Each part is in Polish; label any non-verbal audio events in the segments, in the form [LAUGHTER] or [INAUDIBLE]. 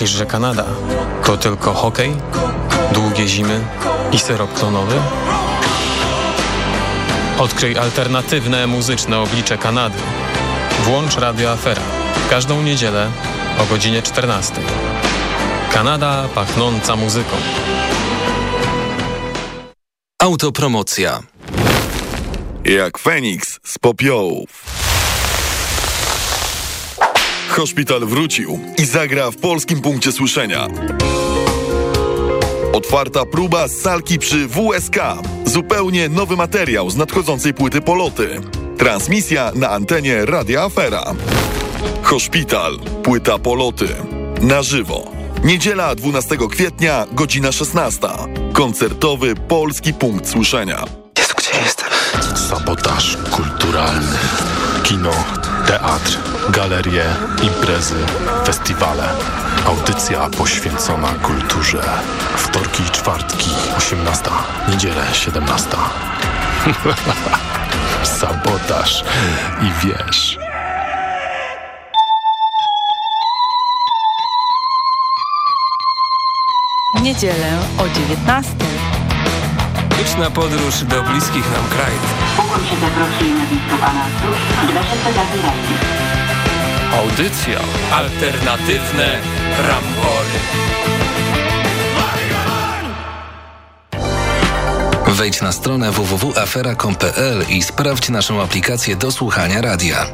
Myślisz, że Kanada to tylko hokej, długie zimy i syrop klonowy? Odkryj alternatywne muzyczne oblicze Kanady. Włącz Radio Afera. Każdą niedzielę o godzinie 14. Kanada pachnąca muzyką. Autopromocja. Jak Feniks z popiołów. Hospital wrócił i zagra w polskim punkcie słyszenia. Otwarta próba z salki przy WSK. Zupełnie nowy materiał z nadchodzącej płyty Poloty. Transmisja na antenie Radia Afera. Hospital. Płyta Poloty. Na żywo. Niedziela 12 kwietnia, godzina 16. Koncertowy polski punkt słyszenia. Jezu, gdzie jestem? Sabotaż kulturalny. Kino, teatr, galerie, imprezy, festiwale. Audycja poświęcona kulturze. Wtorki i czwartki, 18. Niedzielę, 17. [LAUGHS] Sabotaż i wiesz... Niedzielę o 19. Liczna podróż do bliskich nam krajów. Ukłon się zaprosili na blisko Pana. Audycja. Alternatywne rambory. Wejdź na stronę www.afera.com.pl i sprawdź naszą aplikację do słuchania radia.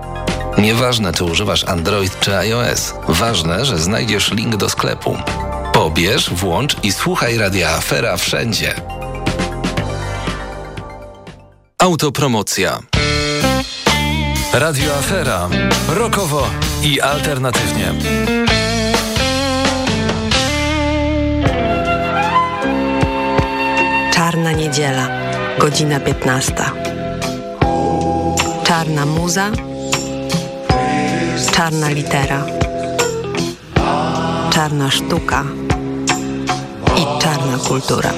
Nieważne, czy używasz Android czy iOS, ważne, że znajdziesz link do sklepu. Pobierz, włącz i słuchaj radia Afera wszędzie. Autopromocja. Radio Afera. Rokowo i alternatywnie. Czarna niedziela, godzina 15. Czarna muza, czarna litera, czarna sztuka i czarna kultura.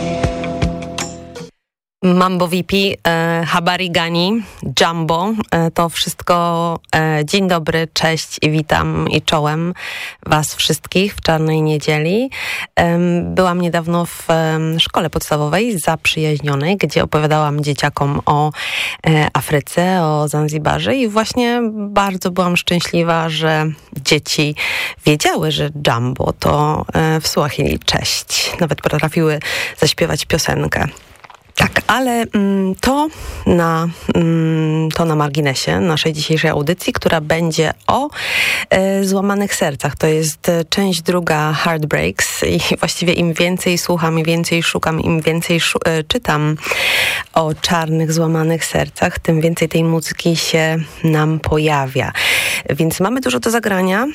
Mambo VP, e, Habari Gani, Jumbo, e, to wszystko e, dzień dobry, cześć i witam i czołem Was wszystkich w Czarnej Niedzieli. Byłam niedawno w szkole podstawowej zaprzyjaźnionej, gdzie opowiadałam dzieciakom o e, Afryce, o Zanzibarze i właśnie bardzo byłam szczęśliwa, że dzieci wiedziały, że Jumbo to e, w Suahili cześć. Nawet potrafiły zaśpiewać piosenkę. Tak, ale mm, to, na, mm, to na marginesie naszej dzisiejszej audycji, która będzie o e, złamanych sercach. To jest e, część druga Heartbreaks i [LAUGHS] właściwie im więcej słucham, im więcej szukam, im więcej szu e, czytam o czarnych, złamanych sercach, tym więcej tej muzyki się nam pojawia. Więc mamy dużo do zagrania.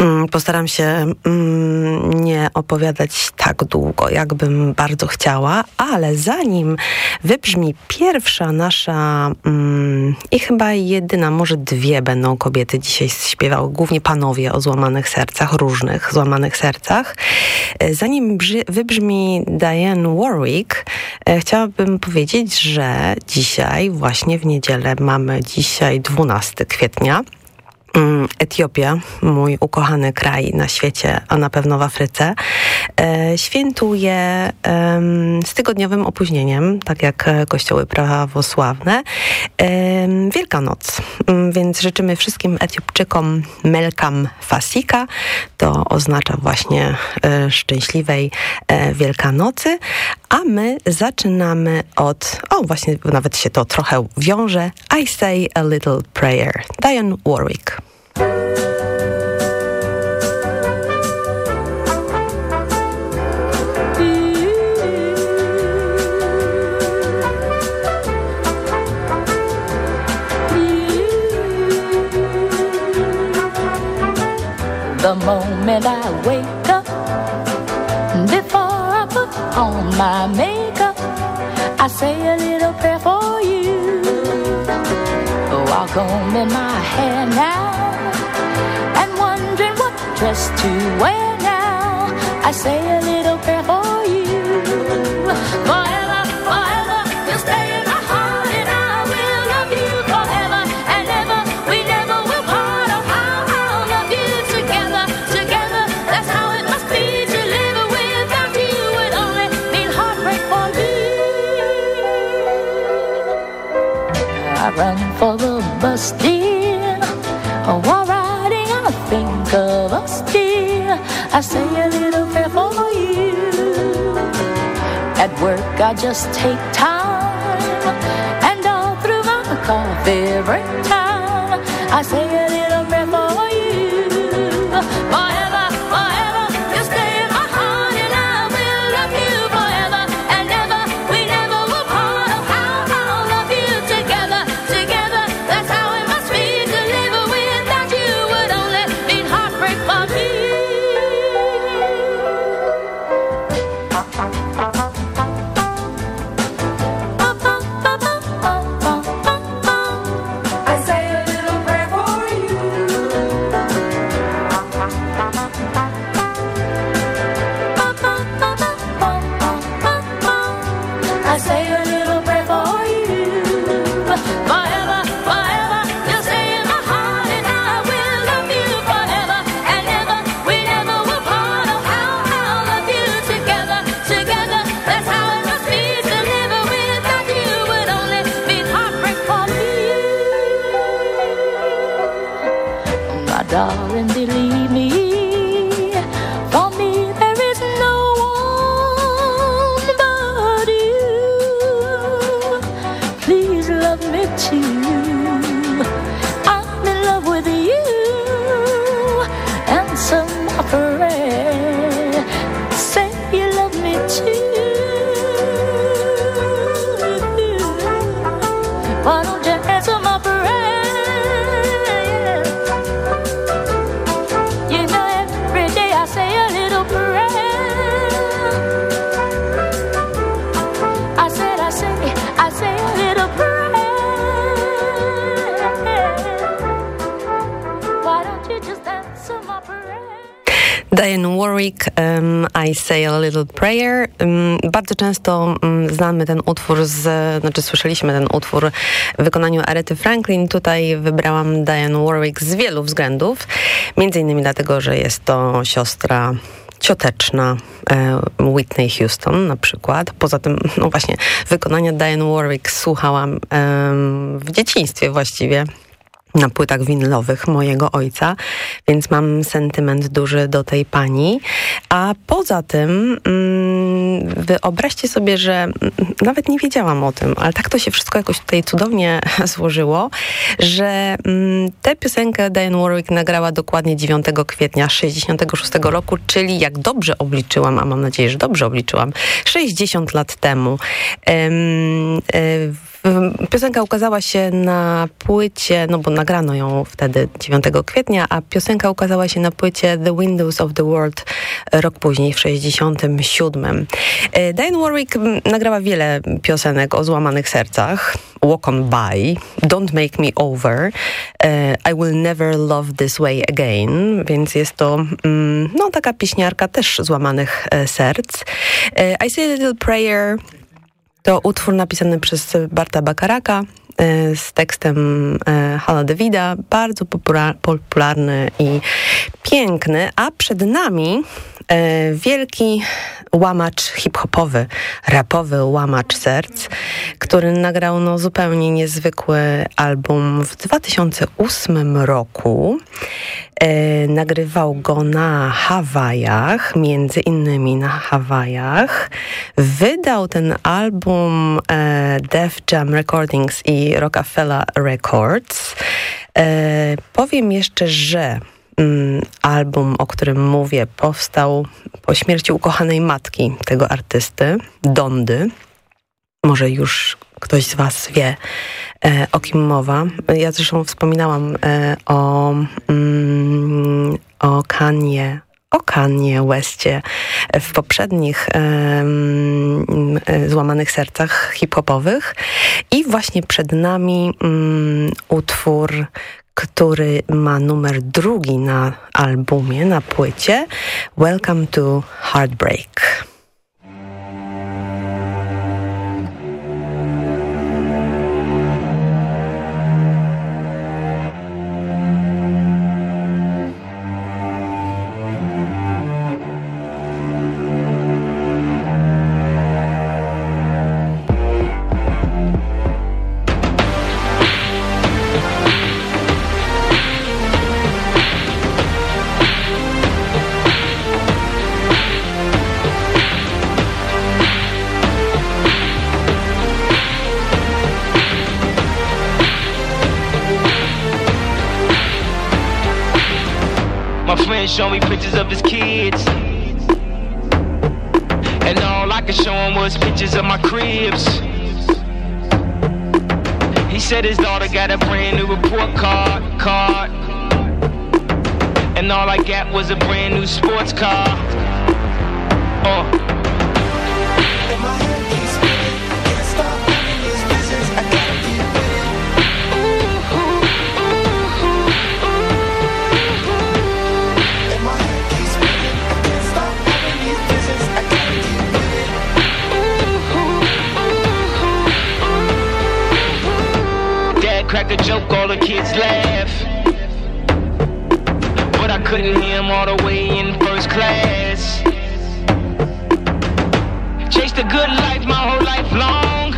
Mm, Postaram się mm, nie opowiadać tak długo, jakbym bardzo chciała, ale zanim wybrzmi pierwsza nasza mm, i chyba jedyna, może dwie będą kobiety dzisiaj śpiewały, głównie panowie o złamanych sercach, różnych złamanych sercach. E, Zanim wybrzmi Diane Warwick, e, chciałabym powiedzieć, że dzisiaj, właśnie w niedzielę, mamy dzisiaj 12 kwietnia, Etiopia, mój ukochany kraj na świecie, a na pewno w Afryce, e, świętuje z tygodniowym opóźnieniem, tak jak e, kościoły prawosławne, Wielkanoc. Mm, Więc życzymy wszystkim Etiopczykom Melkam Fasika. To oznacza właśnie e, szczęśliwej Wielkanocy. A my zaczynamy od, o właśnie nawet się to trochę wiąże, I Say a Little Prayer. Diane Warwick. Mm-hmm. the moment I wake up before I put on my makeup. I say a little prayer for you. Walk home in my hair now dress to wear now. I say a little prayer for you. Forever, forever, you'll stay in my heart, and I will love you forever and ever. We never will part. Oh, how I'll love you together, together. That's how it must be to live without you. would only mean heartbreak for me. I run for the bus, dear. I I say a little prayer for you. At work, I just take time, and all through my coffee break time, I say a Diane Warwick, um, I Say a Little Prayer. Um, bardzo często um, znamy ten utwór, z, znaczy słyszeliśmy ten utwór w wykonaniu Arety Franklin. Tutaj wybrałam Diane Warwick z wielu względów. Między innymi dlatego, że jest to siostra cioteczna Whitney Houston na przykład. Poza tym, no właśnie, wykonania Diane Warwick słuchałam w dzieciństwie właściwie na płytach winylowych mojego ojca, więc mam sentyment duży do tej pani. A poza tym mm, wyobraźcie sobie, że mm, nawet nie wiedziałam o tym, ale tak to się wszystko jakoś tutaj cudownie [LAUGHS] złożyło, że mm, tę piosenkę Diane Warwick nagrała dokładnie 9 kwietnia 66 roku, czyli jak dobrze obliczyłam, a mam nadzieję, że dobrze obliczyłam, 60 lat temu. Piosenka ukazała się na płycie, no bo nagrano ją wtedy 9 kwietnia, a piosenka ukazała się na płycie The Windows of the World rok później, w 67. E, Diane Warwick nagrała wiele piosenek o złamanych sercach. Walk on by, Don't Make Me Over, e, I Will Never Love This Way Again, więc jest to no, taka pieśniarka też złamanych e, serc. I Say a Little Prayer to utwór napisany przez Barta Bakaraka e, z tekstem e, Hala Davida, bardzo popula- popularny i piękny, a przed nami e, wielki łamacz hip-hopowy, rapowy łamacz serc, który nagrał no, zupełnie niezwykły album w 2008 roku. E, nagrywał go na Hawajach, między innymi na Hawajach. Wydał ten album e, Def Jam Recordings i Rockefeller Records. E, powiem jeszcze, że mm, album, o którym mówię, powstał po śmierci ukochanej matki tego artysty, Dondy. Może już ktoś z Was wie, e, o kim mowa. Ja zresztą wspominałam e, o, mm, o Kanye, o Kanye Westie w poprzednich e, złamanych sercach hip-hopowych i właśnie przed nami mm, utwór który ma numer drugi na albumie, na płycie Welcome to Heartbreak. Show me pictures of his kids. And all I could show him was pictures of my cribs. He said his daughter got a brand new report card, card. And all I got was a brand new sports car. Uh. Kids laugh. But I couldn't hear him all the way in first class. Chased a good life my whole life long.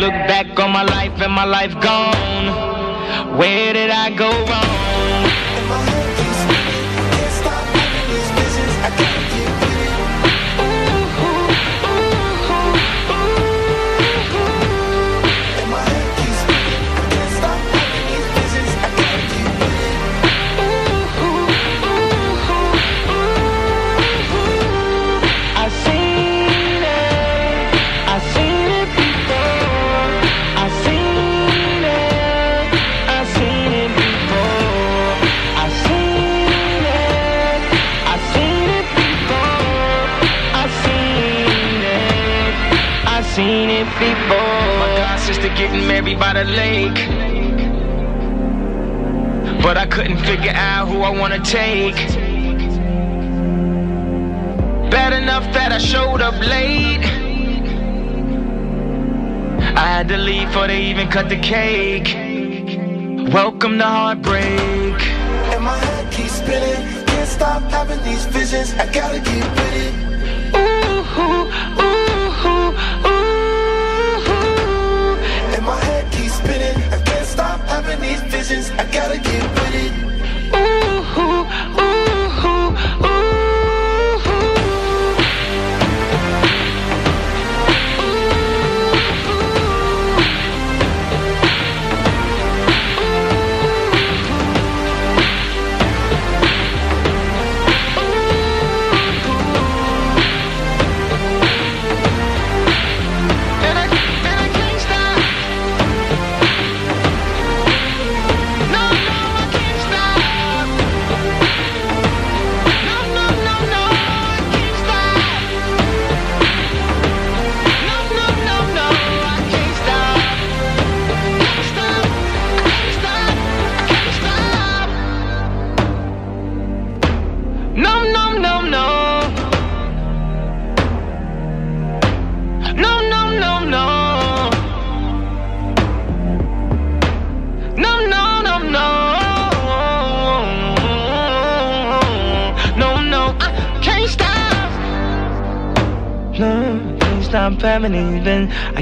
Look back on my life and my life gone. Where did I go wrong? Getting married by the lake. But I couldn't figure out who I wanna take. Bad enough that I showed up late. I had to leave before they even cut the cake. Welcome to heartbreak. And my head keeps spinning. Can't stop having these visions. I gotta keep with it.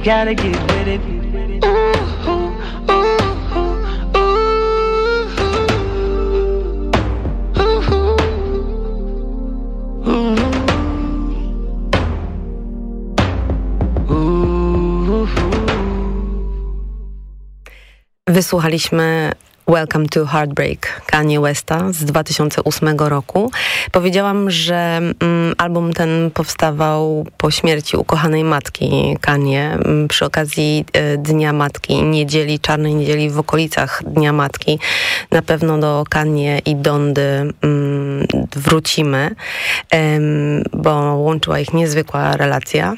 Gotta get with it. Wysłuchaliśmy Welcome to Heartbreak Kanye Westa z 2008 roku. Powiedziałam, że mm, album ten powstawał po śmierci ukochanej matki Kanye mm, przy okazji y, Dnia Matki, niedzieli, czarnej niedzieli w okolicach Dnia Matki. Na pewno do Kanye i Dondy mm, wrócimy, bo łączyła ich niezwykła relacja.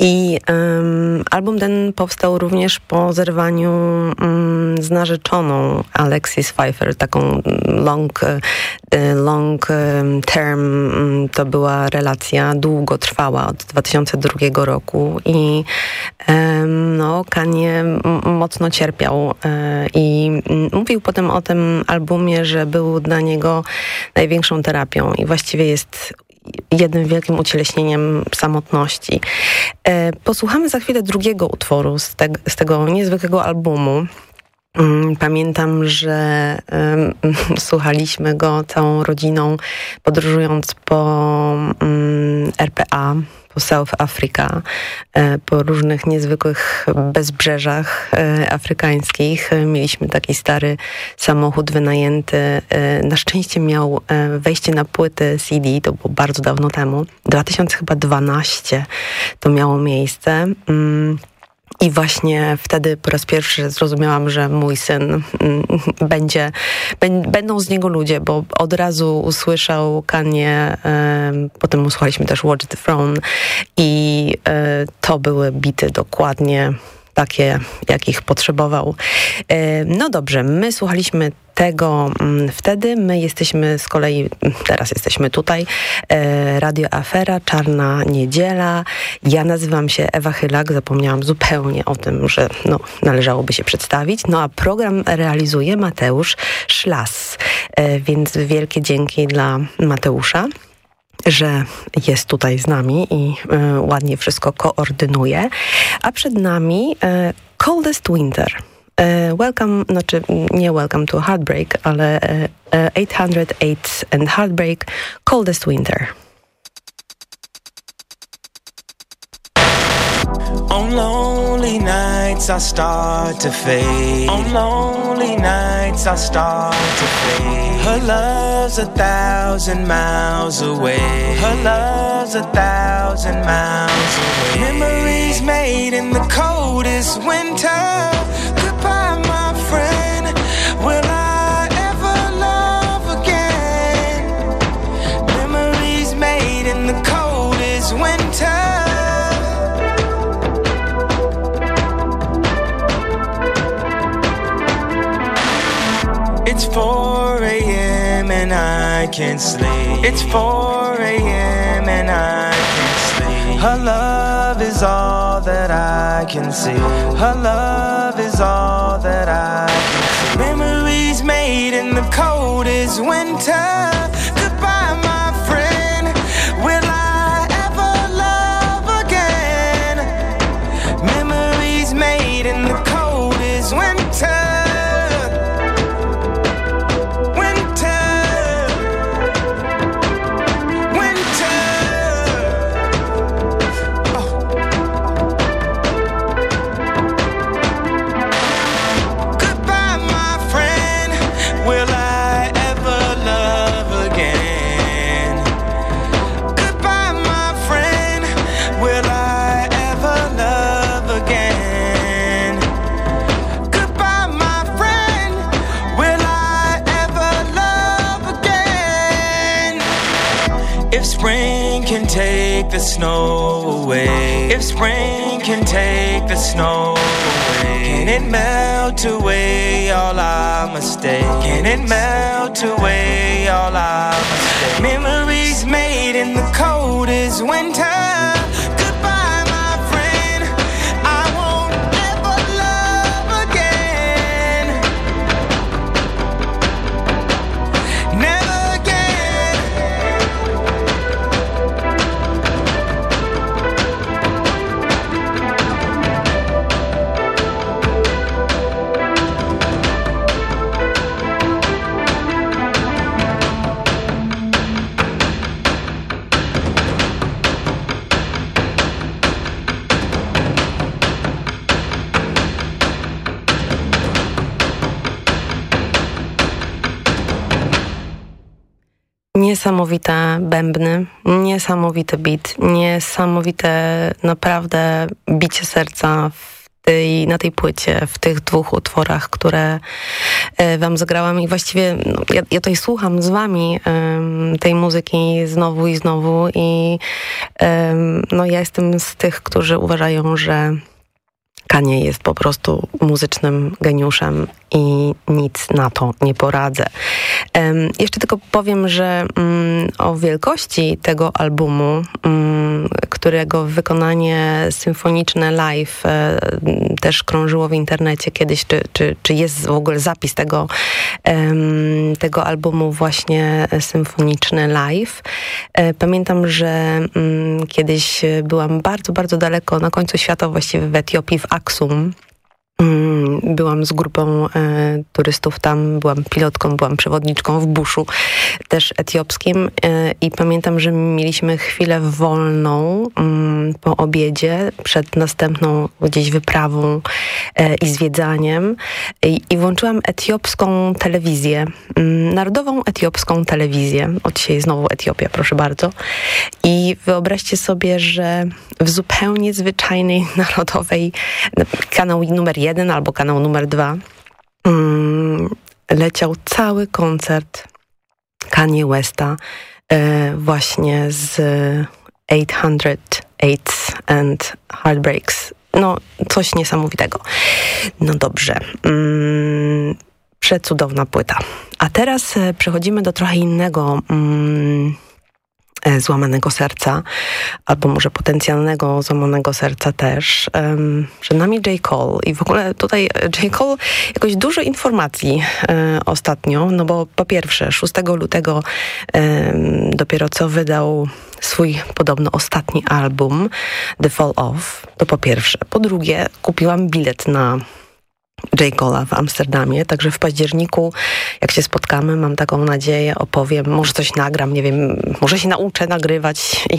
I um, album ten powstał również po zerwaniu um, z narzeczoną Alexis Pfeiffer, taką long, e, long term um, to była relacja, długo trwała od 2002 roku i no, Kanye mocno cierpiał e, i mówił potem o tym albumie, że był dla niego największą terapią i właściwie jest jednym wielkim ucieleśnieniem samotności. E, posłuchamy za chwilę drugiego utworu z, te, z tego niezwykłego albumu. Mm, pamiętam, że [LAUGHS] słuchaliśmy go całą rodziną, podróżując po mm, RPA, South Africa, e, po różnych niezwykłych bezbrzeżach e, afrykańskich. Mieliśmy taki stary samochód wynajęty. Na szczęście miał wejście na płyty CD, to było bardzo dawno temu. 2012 to miało miejsce. I właśnie wtedy po raz pierwszy zrozumiałam, że mój syn mm, [LAUGHS] będzie, będą z niego ludzie, bo od razu usłyszał Kanie, potem usłyszeliśmy też Watch the Throne i e, to były bity dokładnie takie, jakich potrzebował. E, no dobrze, my słuchaliśmy tego mm, wtedy. My jesteśmy z kolei, teraz jesteśmy tutaj, e, Radio Afera, Czarna Niedziela. Ja nazywam się Ewa Chylak, zapomniałam zupełnie o tym, że no, należałoby się przedstawić. No a program realizuje Mateusz Szlas, e, więc wielkie dzięki dla Mateusza że jest tutaj z nami i y, ładnie wszystko koordynuje. A przed nami y, Coldest Winter. Uh, welcome, znaczy nie welcome to Heartbreak, ale uh, 808 and Heartbreak, Coldest Winter. Nights I start to fade. On lonely nights I start to fade. Her love's a thousand miles away. Her love's a thousand miles away. Memories made in the coldest winter. Goodbye, my friend. It's 4 a.m. and I can't sleep. It's 4 a.m. and I can't sleep. Her love is all that I can see. Her love is all that I can see. Memories made in the coldest winter. Take the snow away, if spring can take the snow away, can it melt away all our mistakes? Can it melt away all our mistakes? Memories made in the coldest winter. Niesamowite bębny, niesamowity beat, niesamowite naprawdę bicie serca tej, na tej płycie, w tych dwóch utworach, które e, wam zagrałam. I właściwie no, ja, ja tutaj słucham z wami tej muzyki znowu i znowu i no ja jestem z tych, którzy uważają, że Kanie jest po prostu muzycznym geniuszem i nic na to nie poradzę. Um, jeszcze tylko powiem, że um, o wielkości tego albumu, um, którego wykonanie symfoniczne live e, też krążyło w internecie kiedyś, czy, czy, czy jest w ogóle zapis tego, tego albumu właśnie symfoniczny live. E, pamiętam, że kiedyś byłam bardzo, bardzo daleko na końcu świata, właściwie w Etiopii, w Axum byłam z grupą e, turystów tam, byłam pilotką, byłam przewodniczką w buszu, też etiopskim e, i pamiętam, że mieliśmy chwilę wolną mm, po obiedzie przed następną gdzieś wyprawą e, i zwiedzaniem I, włączyłam etiopską telewizję, mm, narodową etiopską telewizję. Od dzisiaj znowu Etiopia, proszę bardzo. I wyobraźcie sobie, że w zupełnie zwyczajnej [LAUGHS] narodowej kanał numer jeden albo kanał numer dwa mm, leciał cały koncert Kanye Westa e, właśnie z 800 Aids and Heartbreaks. No, coś niesamowitego. No dobrze. Mm, przecudowna płyta. A teraz e, przechodzimy do trochę innego mm, złamanego serca, albo może potencjalnego złamanego serca też. Um, przed nami J. Cole i w ogóle tutaj J. Cole jakoś dużo informacji e, ostatnio, no bo po pierwsze 6 lutego e, dopiero co wydał swój podobno ostatni album The Fall Off, to po pierwsze. Po drugie kupiłam bilet na J. Cola w Amsterdamie, także w październiku, jak się spotkamy, mam taką nadzieję, opowiem, może coś nagram, nie wiem, może się nauczę nagrywać [LAUGHS] i,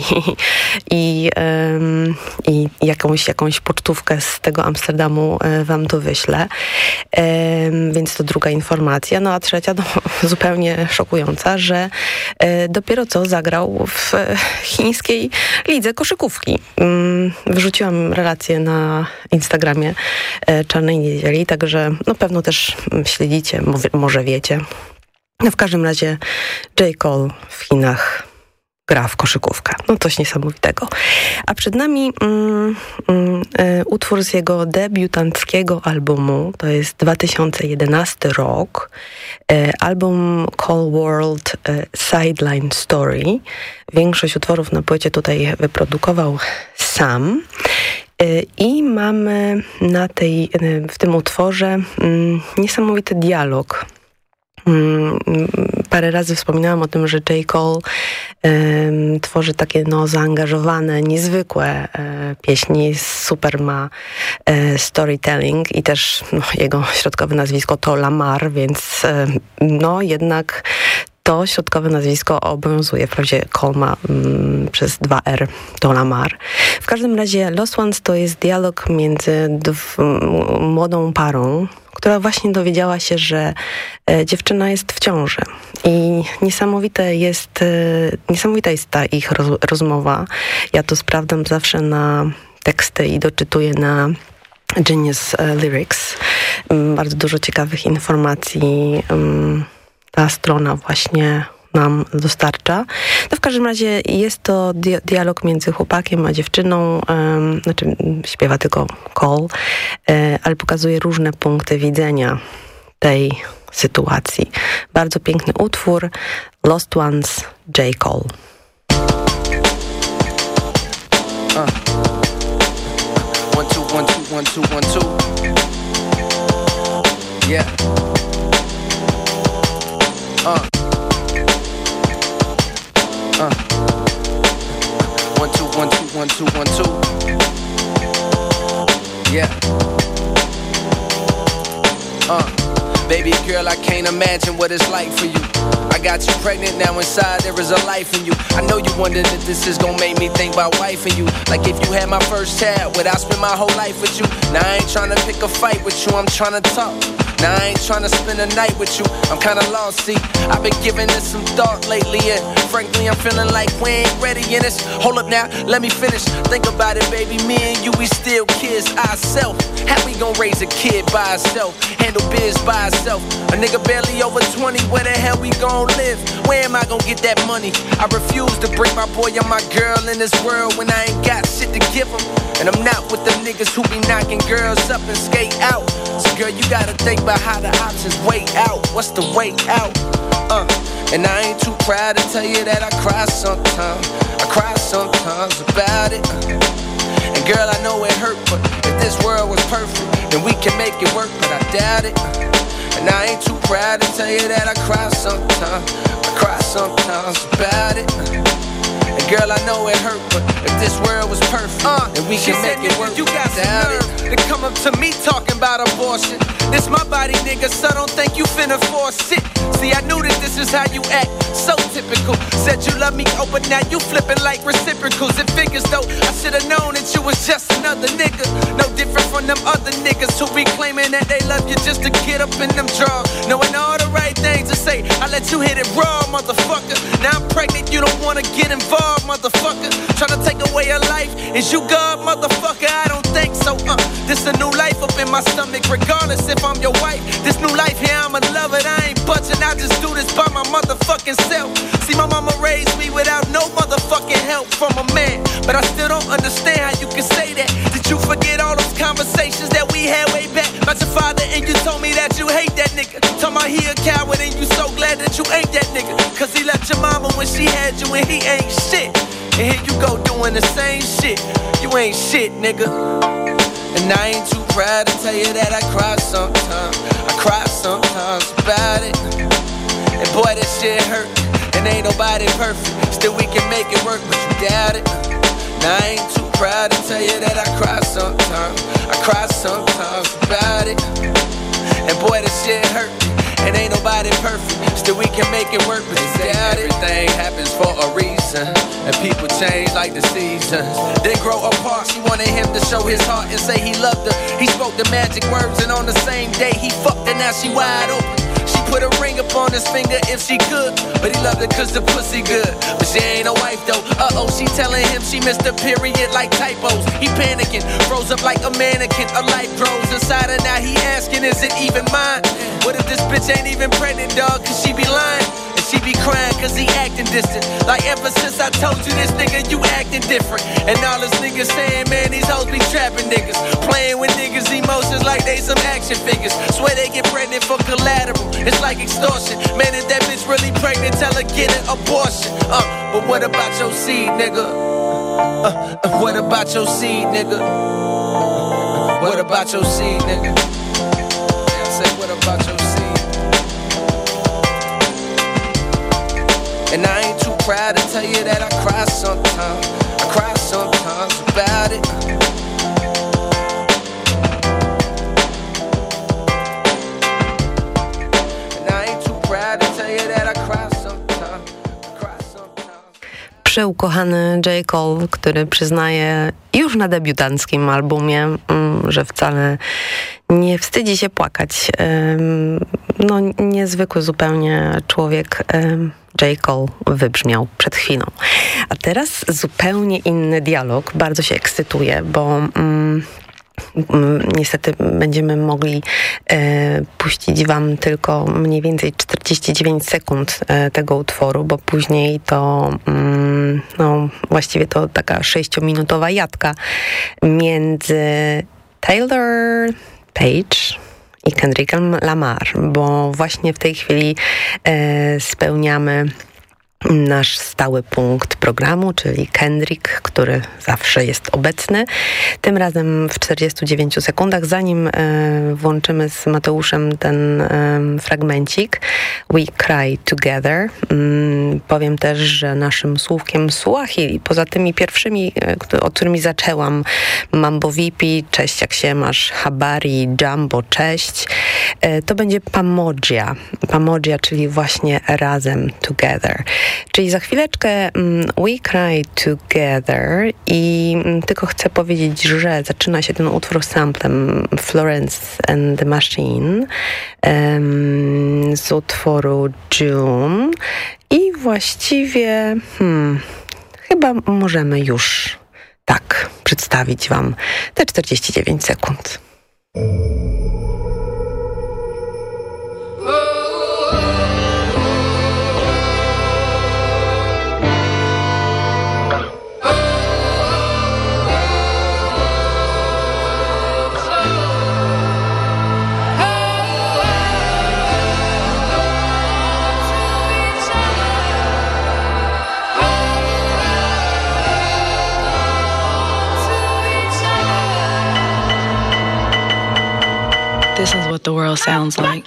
i, um, i jakąś, jakąś pocztówkę z tego Amsterdamu e, wam to wyślę. Um, więc to druga informacja. No a trzecia, no, [LAUGHS] zupełnie szokująca, że e, dopiero co zagrał w chińskiej lidze koszykówki. Um, wrzuciłam relację na Instagramie e, Czarnej Niedzieli, także no pewno też śledzicie, może wiecie. No w każdym razie J. Cole w Chinach gra w koszykówkę. No coś niesamowitego. A przed nami mm, mm, y, utwór z jego debiutanckiego albumu, to jest 2011 rok, y, album Call World y, Sideline Story. Większość utworów na płycie tutaj wyprodukował sam. I mamy na tej, w tym utworze mm, niesamowity dialog. Mm, parę razy wspominałam o tym, że J. Cole um, tworzy takie no, zaangażowane, niezwykłe e, pieśni. Super ma storytelling i też no, jego środkowe nazwisko to Lamar, więc no jednak to środkowe nazwisko obowiązuje. Wprawdzie Colma mm, przez 2R to Lamar. W każdym razie Lost Ones to jest dialog między młodą parą, która właśnie dowiedziała się, że e, dziewczyna jest w ciąży. I niesamowite jest, e, niesamowita jest ta ich roz, rozmowa. Ja to sprawdzam zawsze na teksty i doczytuję na Genius e, Lyrics. Mm, bardzo dużo ciekawych informacji mm, ta strona właśnie nam dostarcza. No w każdym razie jest to di dialog między chłopakiem a dziewczyną, um, znaczy śpiewa tylko Cole, e, ale pokazuje różne punkty widzenia tej sytuacji. Bardzo piękny utwór Lost Ones J. Cole. Uh. One, two, one, two, one, two, one, two. Yeah. Uh. Uh. One, two, one, two, one, two, one, two. Yeah. Uh. Baby girl, I can't imagine what it's like for you. I got you pregnant now inside there is a life in you. I know you wonder that this is gonna make me think about wife and you. Like if you had my first child, would I spend my whole life with you? Now I ain't trying to pick a fight with you, I'm trying to talk. Now I ain't trying to spend a night with you. I'm kinda lost, see. I've been giving this some thought lately, and frankly, I'm feeling like we ain't ready in this. Hold up now, let me finish. Think about it, baby. Me and you, we still kids ourselves. How we gon' raise a kid by ourselves? Handle biz by ourselves. A nigga barely over 20, where the hell we gon' live? Where am I gon' get that money? I refuse to bring my boy and my girl in this world when I ain't got shit to give them. And I'm not with the niggas who be knocking girls up and skate out. So girl, you gotta think about how the options way out. What's the way out? Uh, and I ain't too proud to tell you that I cry sometimes. I cry sometimes about it. And girl, I know it hurt, but if this world was perfect, then we can make it work, but I doubt it. And I ain't too proud to tell you that I cry sometimes. I cry sometimes about it. And girl, I know it hurt, but if this world was perfect, uh, then we can make it work. You got some nerve to come up to me talking about abortion. This my body, nigga, so don't think you finna force it. See, I knew that this is how you act, so typical. Said you love me, oh, but now you flipping like reciprocals. It figures though, I should've known that you was just another nigga. No different from them other niggas who be claiming that they love you just to get up in them drugs. Knowing all the right things to say, I let you hit it raw, motherfucker. Now I'm pregnant, you don't wanna get involved, motherfucker. Trying to take away a life, is you God, motherfucker? I don't think so, uh. This a new life up in my stomach, regardless if I'm your wife. This new life here, I'ma love it, I ain't budging, I just do this by my motherfucking self. See, my mama raised me without no motherfucking help from a man. But I still don't understand how you can say that. Did you forget all those conversations that we had way back about your father? She had you and he ain't shit. And here you go doing the same shit. You ain't shit, nigga. And I ain't too proud to tell you that I cry sometimes. I cry sometimes about it. And boy, that shit hurt. And ain't nobody perfect. Still, we can make it work, but you doubt it. Now I ain't too proud to tell you that I cry sometimes. I cry sometimes about it. And boy, that shit hurt. And ain't nobody perfect. Still, we can make it work, but doubt it. Everything happens for a reason. And people change like the seasons. Then grow apart. She wanted him to show his heart and say he loved her. He spoke the magic words, and on the same day, he fucked her. Now she wide open. She put a ring up on his finger if she could. But he loved her cause the pussy good. But she ain't a wife though. Uh oh, she telling him she missed a period like typos. He panicking, froze up like a mannequin. A light grows inside her. Now he asking, is it even mine? What if this bitch ain't even pregnant, dog? Cause she be lying. She be crying cause he acting distant. Like ever since I told you this nigga, you acting different. And all this niggas saying, man, these hoes be trapping niggas. Playing with niggas' emotions like they some action figures. Swear they get pregnant for collateral. It's like extortion. Man, if that bitch really pregnant, tell her get an abortion. Uh, but what about your seed, nigga? Uh, uh, what about your seed, nigga? What about your seed, nigga? I what about your seed? And I ain't too proud to tell you that I cry sometimes. I cry sometimes about it. Przeukochany J. Cole, który przyznaje już na debiutanckim albumie, mm, że wcale nie wstydzi się płakać. No, niezwykły zupełnie człowiek J. Cole wybrzmiał przed chwilą. A teraz zupełnie inny dialog. Bardzo się ekscytuję, bo... Mm, niestety będziemy mogli e, puścić Wam tylko mniej więcej 49 sekund e, tego utworu, bo później to mm, no, właściwie to taka sześciominutowa jadka między Taylor Page i Kendrickiem Lamar, bo właśnie w tej chwili e, spełniamy nasz stały punkt programu, czyli Kendrick, który zawsze jest obecny. Tym razem w 49 sekundach, zanim e, włączymy z Mateuszem ten e, fragmencik We Cry Together. Mm, powiem też, że naszym słówkiem Suahili, poza tymi pierwszymi, e, od którymi zaczęłam, Mambo Vipi, cześć jak się masz, Habari, Jumbo, cześć, e, to będzie Pamodzia. Pamodzia, czyli właśnie razem, together. Czyli za chwileczkę mm, We Cry Together i mm, tylko chcę powiedzieć, że zaczyna się ten utwór samplem Florence and the Machine um, z utworu June i właściwie hmm, chyba możemy już tak przedstawić Wam te 49 sekund. girl sounds like.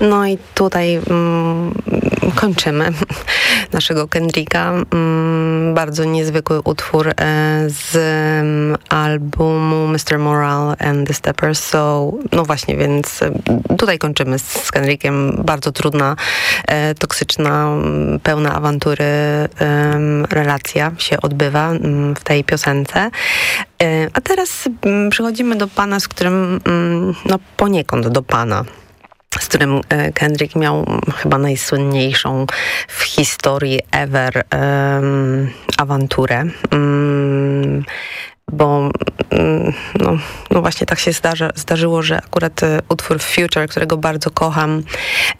No i tutaj mm, kończymy [LAUGHS] naszego Kendricka. Mm bardzo niezwykły utwór e, z mm, albumu Mr. Moral and the Steppers. So, no właśnie, więc e, tutaj kończymy z Kendrickiem. Bardzo trudna, e, toksyczna, mm, pełna awantury relacja się odbywa w tej piosence. A teraz przechodzimy do pana, z którym, no poniekąd do pana z którym e, Kendrick miał chyba najsłynniejszą w historii ever um, awanturę. Um, bo mm, no, no, właśnie tak się zdarza, zdarzyło, że akurat e, utwór Future, którego bardzo kocham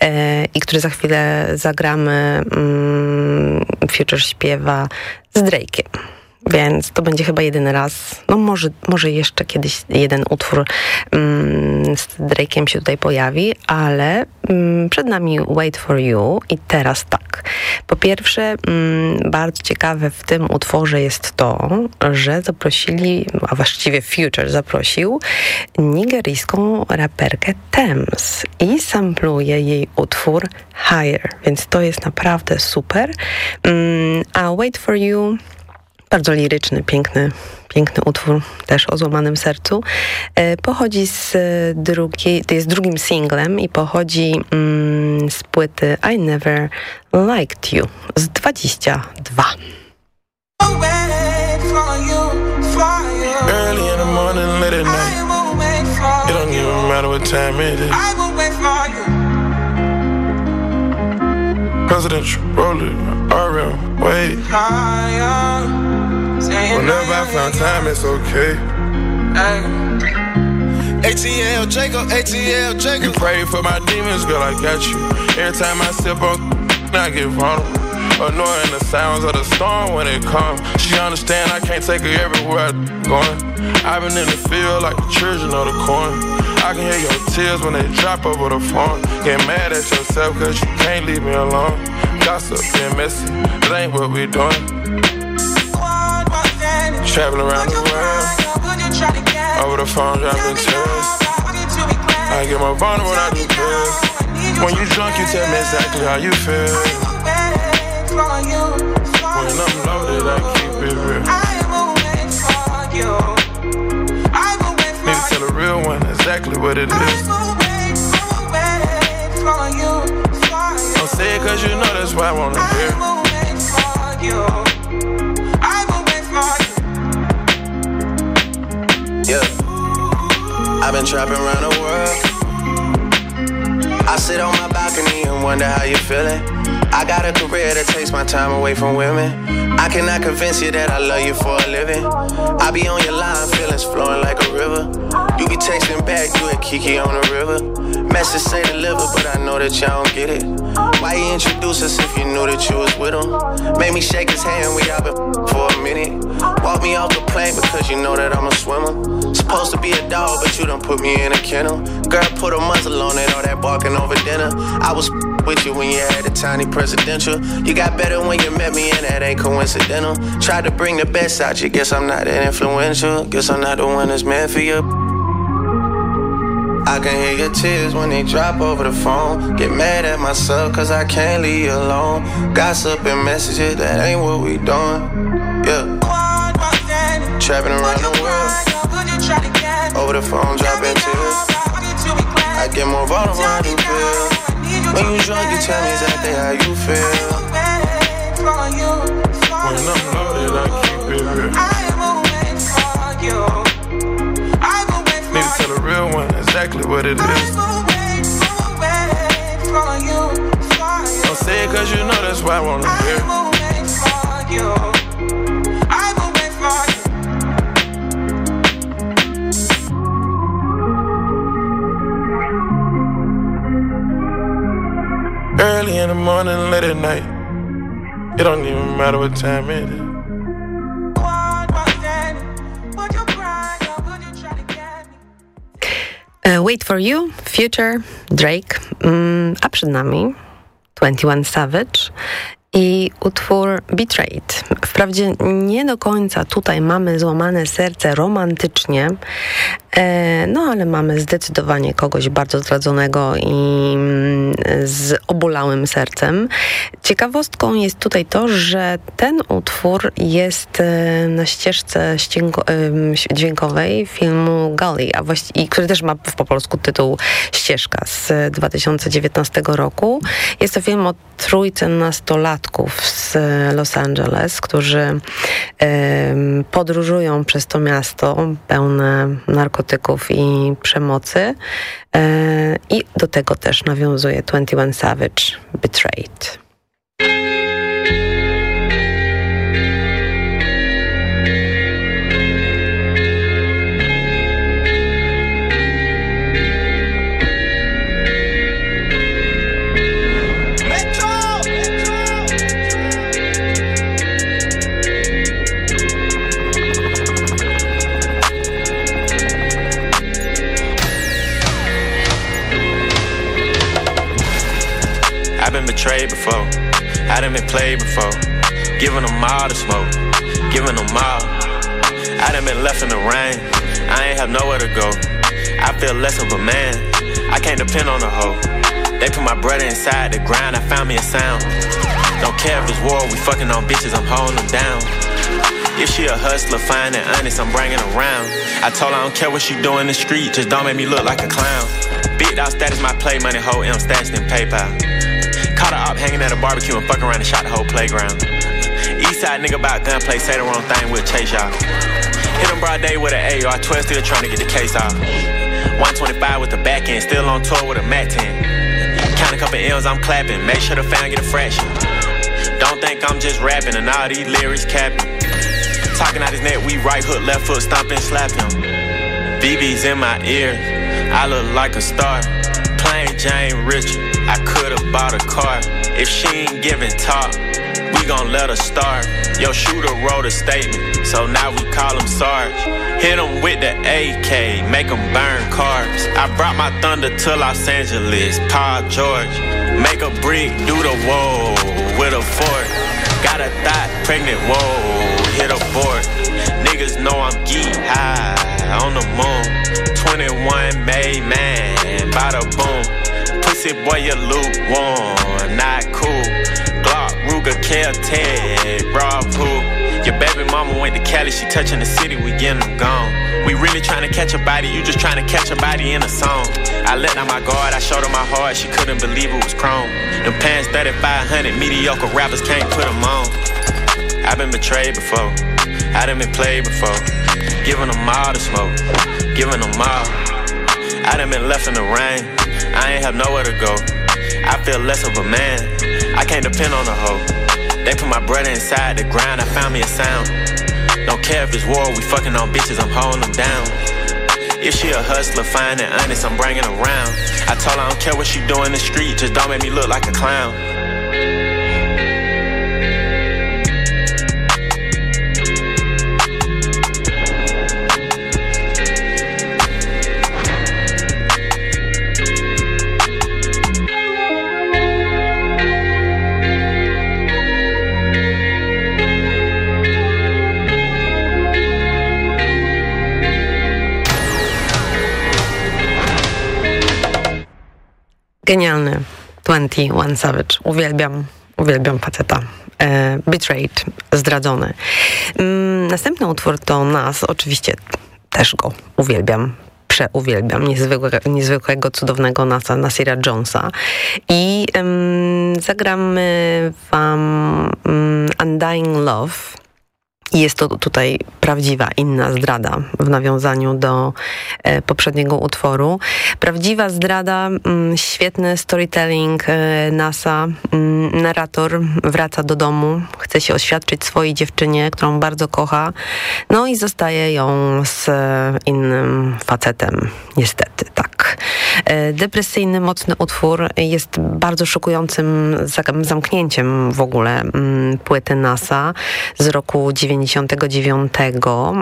e, i który za chwilę zagramy, mm, Future śpiewa z Drake'iem. Więc to będzie chyba jedyny raz. No może, może jeszcze kiedyś jeden utwór mm, z Drake'iem się tutaj pojawi, ale mm, przed nami Wait For You i teraz tak. Po pierwsze, mm, bardzo ciekawe w tym utworze jest to, że zaprosili, a właściwie Future zaprosił nigeryjską raperkę Thames i sampluje jej utwór Higher, więc to jest naprawdę super. A Wait For You bardzo liryczny, piękny, piękny utwór, też o złamanym sercu. E, pochodzi z drugiej, to jest drugim singlem i pochodzi mm, z płyty I Never Liked You z 22. Early in the morning, late at night. It don't even matter what time it is. Presidential rolling, RM, wait. Whenever I find time, it's okay. ATL Jacob, ATL Jacob. You pray for my demons, girl, I got you. Every time I sip on, I get vulnerable. Annoying the sounds of the storm when it comes. She understand I can't take her everywhere I'm going. I've been in the field like the children of the corn. I can hear your tears when they drop over the phone. Get mad at yourself cause you can't leave me alone. Gossip and messy, that ain't what we doing. Traveling around the world. Over the phone, dropping tears. I get more vulnerable when I do pills. When you drunk, you tell me exactly how you feel. When I'm loaded, I keep it real. Need to tell a real one exactly what it is. Don't say it cause you know that's why I wanna hear. Yeah. I've been trapping around the world. I sit on my balcony and wonder how you feeling. I got a career that takes my time away from women. I cannot convince you that I love you for a living. I be on your line, feelings flowing like a river. You be texting back, you and Kiki on the river. Message say deliver, but I know that y'all don't get it. Why you introduce us if you knew that you was with him? Made me shake his hand, we out been for a minute. Walk me off the plane because you know that I'm a swimmer. Supposed to be a dog, but you done put me in a kennel. Girl, put a muzzle on it, all that barking over dinner. I was with you when you had a tiny presidential. You got better when you met me, and that ain't coincidental. Tried to bring the best out you, guess I'm not that influential. Guess I'm not the one that's meant for you. I can hear your tears when they drop over the phone. Get mad at myself cause I can't leave you alone. Gossip and messages, that ain't what we doing. Yeah. Trapping around the world. Over the phone, dropping tears. I get more vulnerable I feel. When you drunk, you tell me exactly how you feel. When I'm loaded, I keep it real. Need to tell a real one exactly what it is. Don't say it cause you know that's why I wanna hear. Early in the morning, late at night. It don't even matter what time it is. Uh, Wait for You, Future, Drake, mm, a przed nami 21 Savage i utwór Betrayed. Wprawdzie nie do końca tutaj mamy złamane serce romantycznie, E, no ale mamy zdecydowanie kogoś bardzo zdradzonego i mm, z obolałym sercem. Ciekawostką jest tutaj to, że ten utwór jest e, na ścieżce dźwiękowej filmu Gully, a właściwie, który też ma po polsku tytuł Ścieżka z 2019 roku. Jest to film o trójce nastolatków z Los Angeles, którzy podróżują przez to miasto pełne narkotyków i przemocy. E, I do tego też nawiązuje 21 Savage Betrayed. betrayed done been played before. Giving them all the smoke. Giving them all. I done been left in the rain. I ain't have nowhere to go. I feel less of a man. I can't depend on a hoe. They put my brother inside the ground. I found me a sound. Don't care if it's war, we fucking on bitches, I'm holding them down. If she a hustler, fine and honest, I'm bringing around. I told her I don't care what she do in the street, just don't make me look like a clown. Big dog status, my play money, hoe M stashed in PayPal. Op hanging at a barbecue and fuck around and shot the whole playground. Eastside nigga about gunplay, say the wrong thing, we'll chase y'all. Hit him broad day with an AR, 12 still trying to get the case off. 125 with the back end, still on tour with a MAC 10. Count a couple L's, I'm clapping, make sure the fan get a fraction. Don't think I'm just rapping and all these lyrics capping. Talking out his neck, we right hook, left foot, stomping, slap him. BB's in my ear, I look like a star. Plain Jane Richard. I could've bought a car. If she ain't giving talk, we gon' let her start. Yo, shooter wrote a statement, so now we call him Sarge. Hit him with the AK, make him burn cars. I brought my thunder to Los Angeles, Paul George. Make a brick, do the wall with a fork. Got a thought, pregnant, whoa, hit a board. Niggas know I'm geek high on the moon. 21 made man, by the boom. Pussy boy, you lukewarm, not cool. Glock, Ruger, Kel-Tec, raw pool. Your baby mama went to Cali, she touching the city, we getting them gone. We really trying to catch a body, you just trying to catch a body in a song. I let down my guard, I showed her my heart, she couldn't believe it was chrome. Them pants 3500, mediocre rappers can't put them on. I've been betrayed before, I done been played before. Giving them all the smoke, giving them all. I done been left in the rain. I ain't have nowhere to go. I feel less of a man. I can't depend on a hoe. They put my brother inside the ground. I found me a sound. Don't care if it's war, we fucking on bitches, I'm holding them down. If she a hustler, fine and honest, I'm bringing around. I told her I don't care what she do in the street, just don't make me look like a clown. Genialny 21 Savage. Uwielbiam, uwielbiam faceta. E, Betrayed, zdradzony. Mm, następny utwór to Nas, oczywiście też go uwielbiam przeuwielbiam niezwykłego, niezwykłego cudownego Nasa, Nasira Jonesa. I um, zagramy wam um, Undying Love jest to tutaj prawdziwa, inna zdrada w nawiązaniu do e, poprzedniego utworu. Prawdziwa zdrada, mm, świetny storytelling e, NASA. Mm, narrator wraca do domu, chce się oświadczyć swojej dziewczynie, którą bardzo kocha, no i zostaje ją z innym facetem. Niestety, tak. E, depresyjny, mocny utwór jest bardzo szokującym zamknięciem w ogóle mm, płyty NASA z roku 90 99.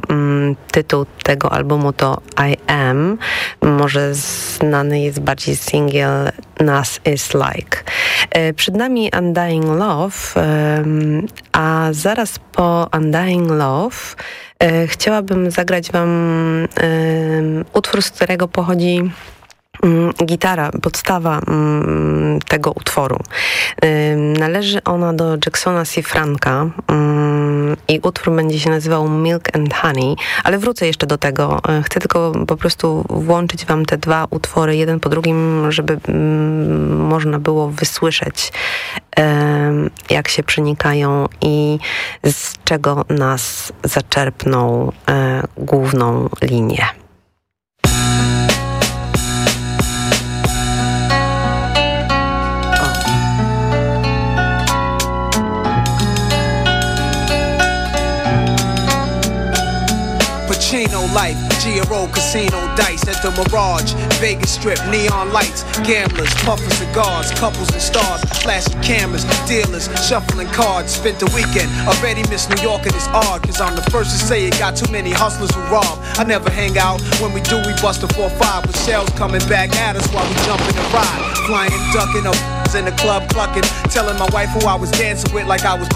Mm, tytuł tego albumu to I Am. Może znany jest bardziej singiel Nas Is Like. E, przed nami Undying Love, a zaraz po Undying Love Chciałabym zagrać wam utwór, z którego pochodzi gitara, podstawa mm, tego utworu. Należy ona do Jacksona C. Franka mm, i utwór będzie się nazywał Milk and Honey, ale wrócę jeszcze do tego. E, chcę tylko po prostu włączyć wam te dwa utwory, jeden po drugim, żeby można było wysłyszeć, jak się przenikają i z czego nas zaczerpną e, główną linię. Pacino life, GRO casino dice at the Mirage, Vegas Strip, neon lights, gamblers, puffing cigars, couples and stars, flashing cameras, dealers, shuffling cards. Spent the weekend, already miss New York and it's odd, cause I'm the first to say it got too many hustlers who rob. I never hang out, when we do, we bust a 4-5 with shells coming back at us while we jumping and ride. Flying, ducking up in the club, clucking, telling my wife who I was dancing with like I was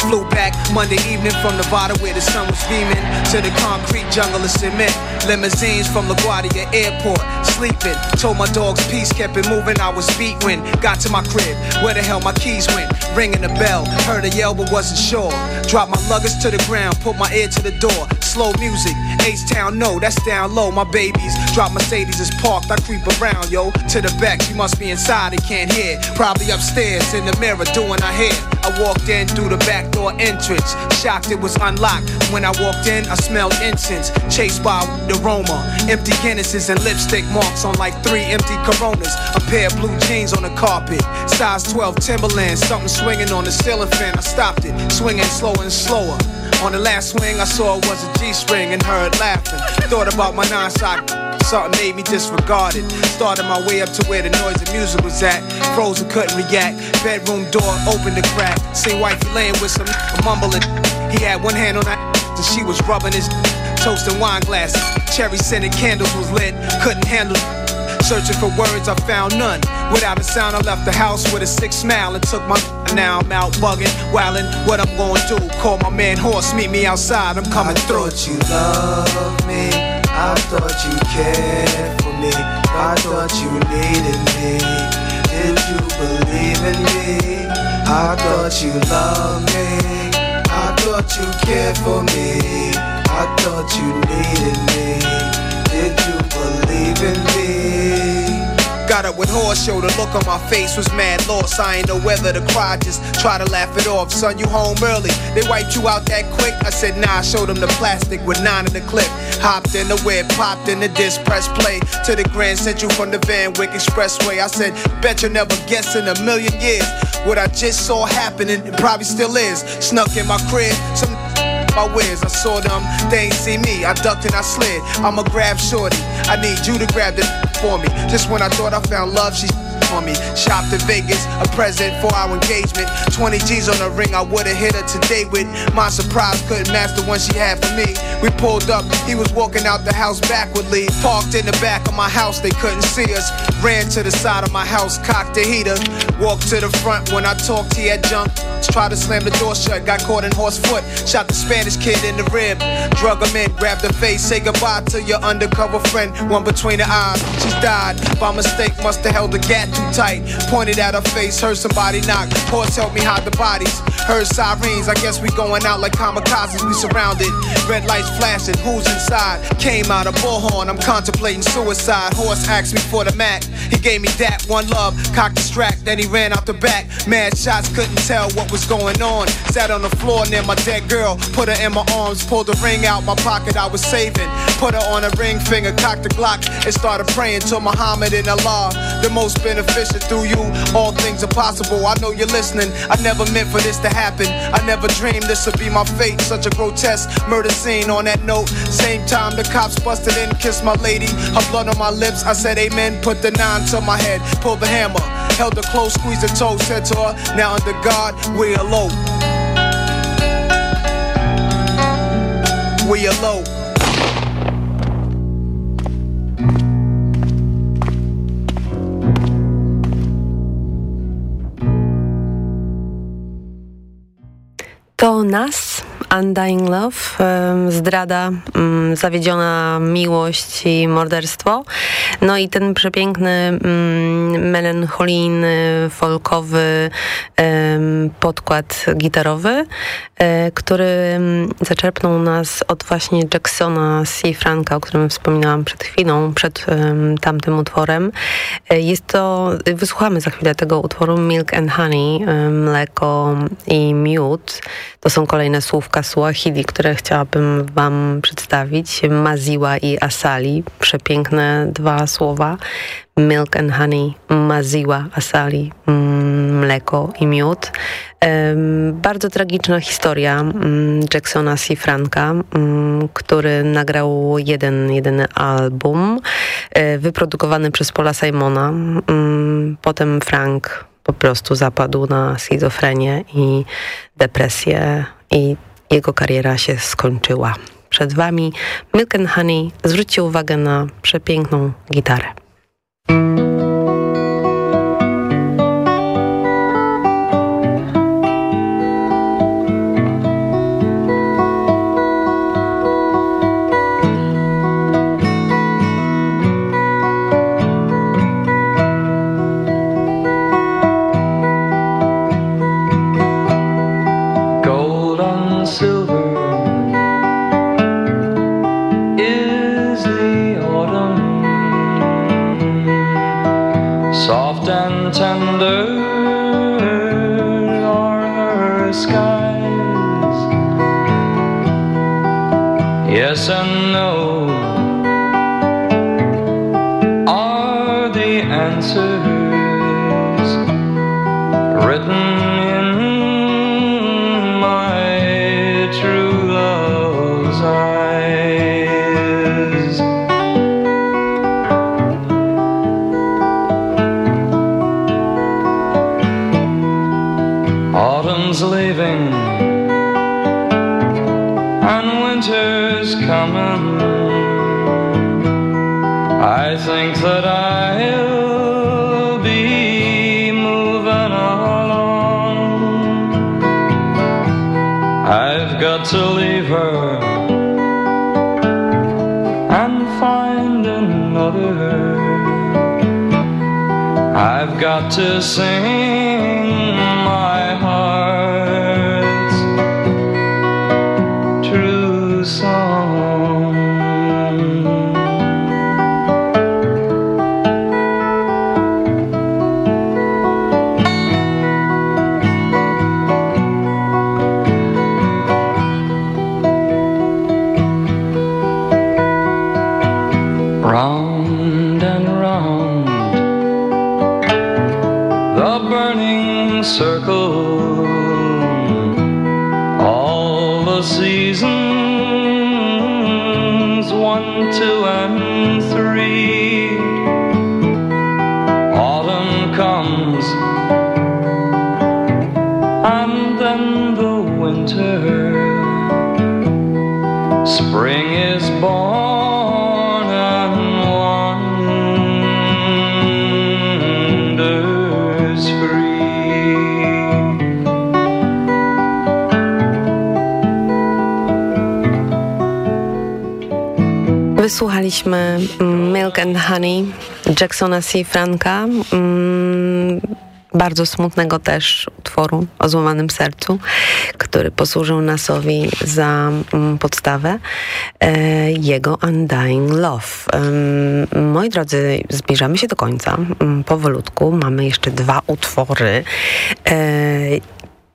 Flew back Monday evening from Nevada where the sun was beaming to the concrete jungle of cement. Limousines from LaGuardia Airport, sleeping. Told my dogs peace, kept it moving. I was beat when got to my crib. Where the hell my keys went? Ringing the bell, heard a yell but wasn't sure. Dropped my luggage to the ground, put my ear to the door. Slow music, H Town, no, that's down low. My babies, drop Mercedes is parked. I creep around, yo, to the back. She must be inside, and can't hear. Probably upstairs in the mirror doing her hair. I walked in through the back door entrance. Shocked it was unlocked. When I walked in, I smelled incense. Chased by the aroma. Empty Guinnesses and lipstick marks on like three empty Coronas. A pair of blue jeans on the carpet. Size 12 Timberlands. Something swinging on the ceiling fan. I stopped it. Swinging slower and slower. On the last swing, I saw it was a G-string and heard laughing. Thought about my nine-sock, something made me disregard it. Started my way up to where the noise and music was at. Frozen, couldn't react. Bedroom door opened a crack. Seen wifey laying with some mumbling. He had one hand on that and she was rubbing his toast and wine glasses. Cherry scented candles was lit. Couldn't handle it. Searching for words, I found none. Without a sound, I left the house with a sick smile and took my. Now I'm out bugging, wildin'. What I'm gonna do? Call my man Horse, meet me outside. I'm coming I through. Thought you loved me. I thought you cared for me. I thought you needed me. Did you believe in me? I thought you loved me. I thought you cared for me. I thought you needed me. Did you believe in me? Got up with horse show, the look on my face was mad loss. I ain't know whether to cry, just try to laugh it off. Son, you home early. They wiped you out that quick. I said, nah, I showed them the plastic with nine in the clip. Hopped in the whip, popped in the disc, press play to the Grand Central from the Van Wyck Expressway. I said, bet you never guess in a million years what I just saw happening. It probably still is. Snuck in my crib, some my whiz. I saw them, they ain't see me. I ducked and I slid. I'ma grab shorty. I need you to grab the for me. Just when I thought I found love, she on me. Shopped in Vegas, a present for our engagement. 20 G's on the ring, I would've hit her today with. My surprise couldn't match the one she had for me. We pulled up, he was walking out the house backwardly. Parked in the back of my house, they couldn't see us. Ran to the side of my house, cocked the heater. Walked to the front when I talked, he had jumped. Tried to slam the door shut, got caught in horse foot. Shot the Spanish kid in the rib. Drug him in, grabbed the face, say goodbye to your undercover friend. One between the eyes, she died. By mistake, must have held the gat too tight. Pointed at her face, heard somebody knock. Horse helped me hide the bodies. Heard sirens, I guess we going out like kamikazes. We surrounded. Red lights flashing, who's inside? Came out a bullhorn, I'm contemplating suicide. Horse asked me for the Mac. He gave me that one love, cocked the strap, then he ran out the back. Mad shots, couldn't tell what was going on. Sat on the floor near my dead girl, put her in my arms, pulled the ring out my pocket I was saving. Put her on a ring finger, cocked the Glock, and started praying to Muhammad and Allah. The most through you, all things are possible. I know you're listening. I never meant for this to happen. I never dreamed this would be my fate. Such a grotesque murder scene on that note. Same time the cops busted in, kissed my lady. Her blood on my lips. I said amen, put the nine to my head, pulled the hammer. Held her close, squeezed her toe, said to her, now under God, we're elope. We are elope. To nas Undying Love, zdrada, zawiedziona miłość i morderstwo. No i ten przepiękny, melancholijny, folkowy podkład gitarowy, e, który zaczerpnął nas od właśnie Jacksona C. Franka, o którym wspominałam przed chwilą, przed tamtym utworem. E, jest to, wysłuchamy za chwilę tego utworu Milk and Honey, mleko i miód. To są kolejne słówka Swahili, które chciałabym wam przedstawić. Maziwa i asali. Przepiękne dwa słowa. Milk and honey, maziwa, asali, mm, mleko i miód. bardzo tragiczna historia um, Jacksona C. Franka, um, który nagrał jeden, jedyny album e, wyprodukowany przez Paula Simona. potem Frank po prostu zapadł na schizofrenię i depresję i jego kariera się skończyła. Przed Wami Milk and Honey. Zwróćcie uwagę na przepiękną gitarę. To sing Wysłuchaliśmy mm, Milk and Honey Jacksona C. Franka. Mm, bardzo smutnego też utworu o złamanym sercu, który posłużył Nasowi za mm, podstawę e, jego Undying Love. Moi drodzy, zbliżamy się do końca. Powolutku mamy jeszcze dwa utwory. E,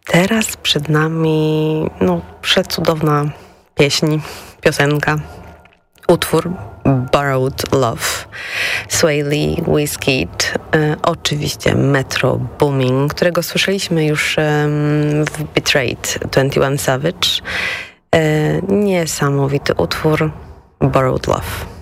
teraz przed nami no, przecudowna pieśń, piosenka utwór Borrowed Love, Sway Lee, e, oczywiście Metro Booming, którego słyszeliśmy już em, w Betrayed 21 Savage. E, niesamowity utwór Borrowed Love.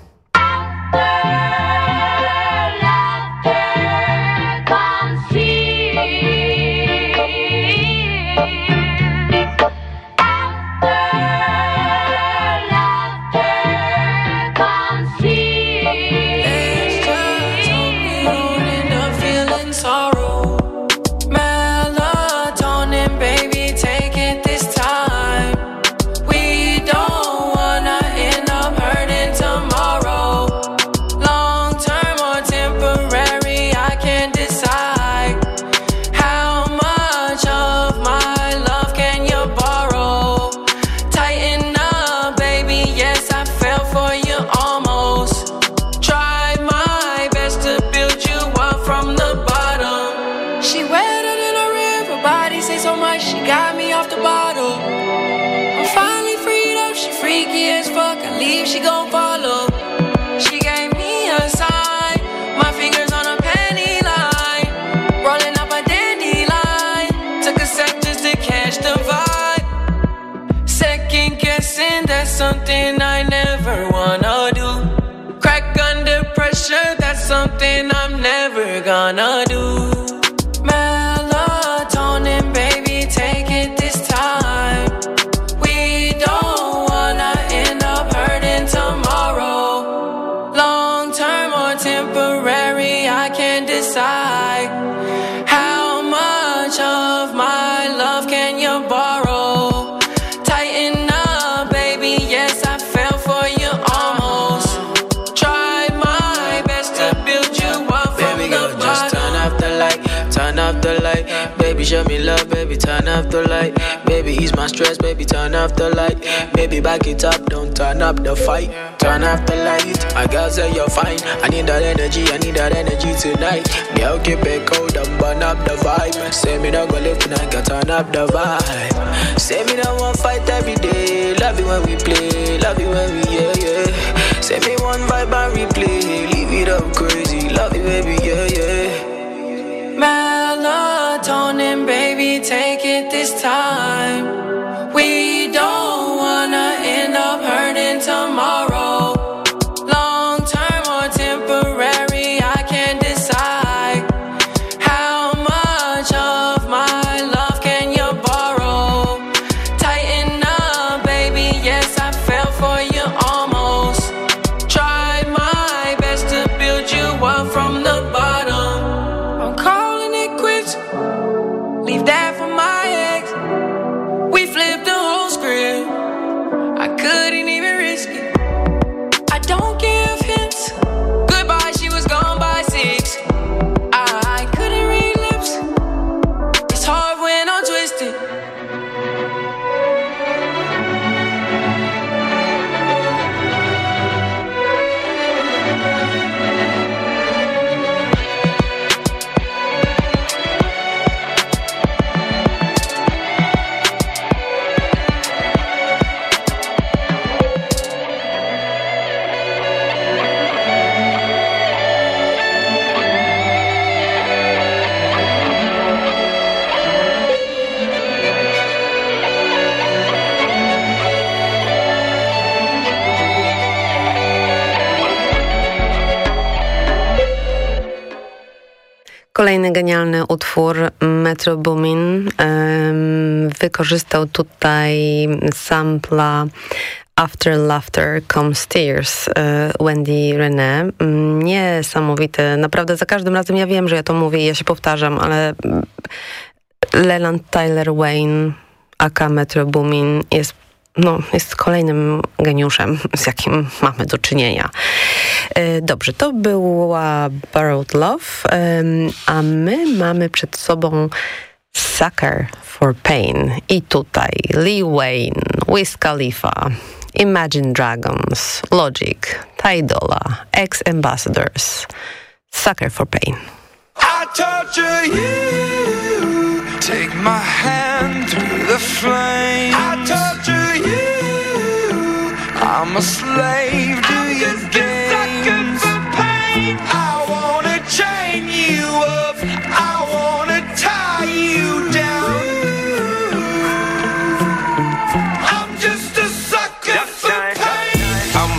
Something I never wanna do. Crack under pressure, that's something I'm never gonna do. Show me love, baby, turn off the light. Baby, ease my stress, baby, turn off the light. Baby, back it up, don't turn up the fight. Turn off the light, my girl say you're fine. I need that energy, I need that energy tonight. Girl, keep it cold and burn up the vibe. Say me not gonna live tonight, girl, turn up the vibe. Say me not want fight every day. Love it when we play, love it when we yeah yeah. Say me one vibe and replay, leave it up crazy. Love it, baby, yeah yeah. Melatonin, baby, take it this time. We don't Metro Boomin wykorzystał tutaj sampla After Laughter Comes Tears e, Wendy René. Mm, Niesamowite. Naprawdę za każdym razem ja wiem, że ja to mówię ja się powtarzam, ale Leland Tyler Wayne aka Metro Boomin jest no, jest kolejnym geniuszem, z jakim mamy do czynienia. E, Dobrze, to była Borrowed Love, a my mamy przed sobą Sucker for Pain. I tutaj Lee Wayne, Wiz Khalifa, Imagine Dragons, Logic, Ty Dolla, Ex-Ambassadors, Sucker for Pain. I torture you. Take my hand through the flame. I torture you. I'm a slave to your games. I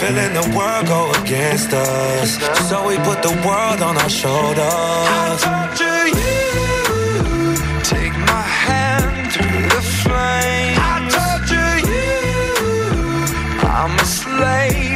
Feeling the world go against us. So we put the world on our shoulders. I torture you. Take my hand through the flame. I torture you. I'm a slave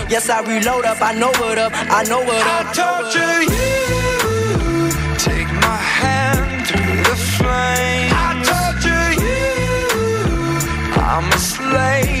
Yes, I reload up, I know what up, I know what up. I torture you, take my hand through the flame. I torture you, I'm a slave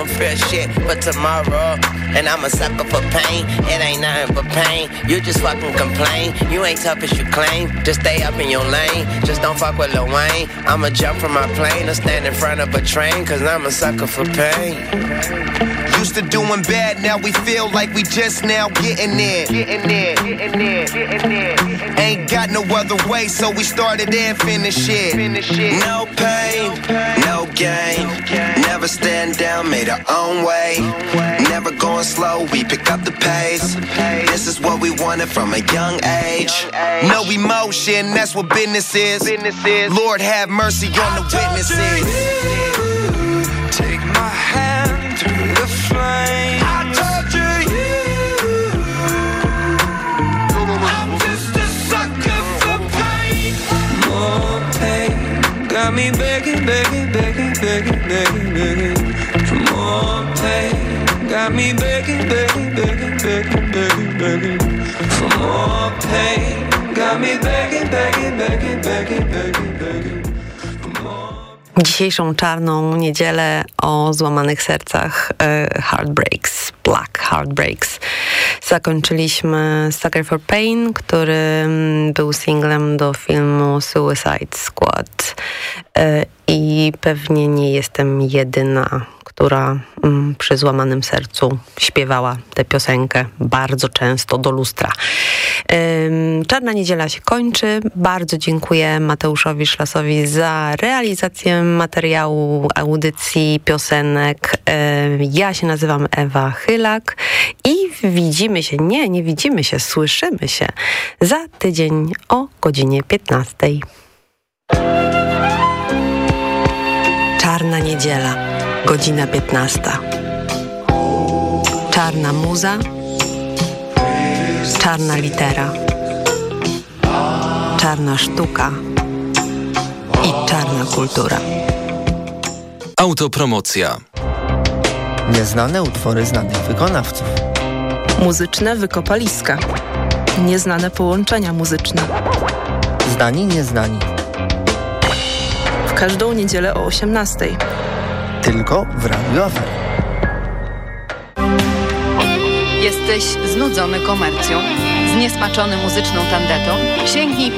don't fear shit for tomorrow. And I'm a sucker for pain. It ain't nothing but pain. You just fucking complain. You ain't tough as you claim. Just stay up in your lane. Just don't fuck with Lil Wayne. I'ma jump from my plane or stand in front of a train. Cause I'm a sucker for pain. Used to doing bad, now we feel like we just now getting there. Getting there, getting there, getting there. Ain't got no other way, so we started and finished it. No pain, no gain. Never stand down, made our own way. Never going slow, we pick up the pace. This is what we wanted from a young age. No emotion, that's what business is. Lord have mercy on the witnesses. Take my hand through the flame. I torture you. I'm just a sucker for pain. More pain got me begging, begging, begging, begging, begging, begging for more pain. Got me begging, begging, begging, begging, begging, begging for more pain. Got me begging, begging, begging, begging, begging, begging. Dzisiejszą czarną niedzielę o złamanych sercach e, Heartbreaks, Black Heartbreaks. Zakończyliśmy Sucker for Pain, który mm, był singlem do filmu Suicide Squad. E, I pewnie nie jestem jedyna, która mm, przy złamanym sercu śpiewała tę piosenkę bardzo często do lustra. Czarna Niedziela się kończy. Bardzo dziękuję Mateuszowi Szlasowi za realizację materiału, audycji, piosenek. Ja się nazywam Ewa Chylak i widzimy się, nie, nie widzimy się, słyszymy się za tydzień o godzinie 15. Czarna Niedziela, godzina 15. Czarna muza, czarna litera, czarna sztuka i czarna kultura. Autopromocja. Nieznane utwory znanych wykonawców. Muzyczne wykopaliska. Nieznane połączenia muzyczne. Znani, nieznani. W każdą niedzielę o 18. Tylko w Radio Afera. Jesteś znudzony komercją? Zniesmaczony muzyczną tandetą? Sięgnij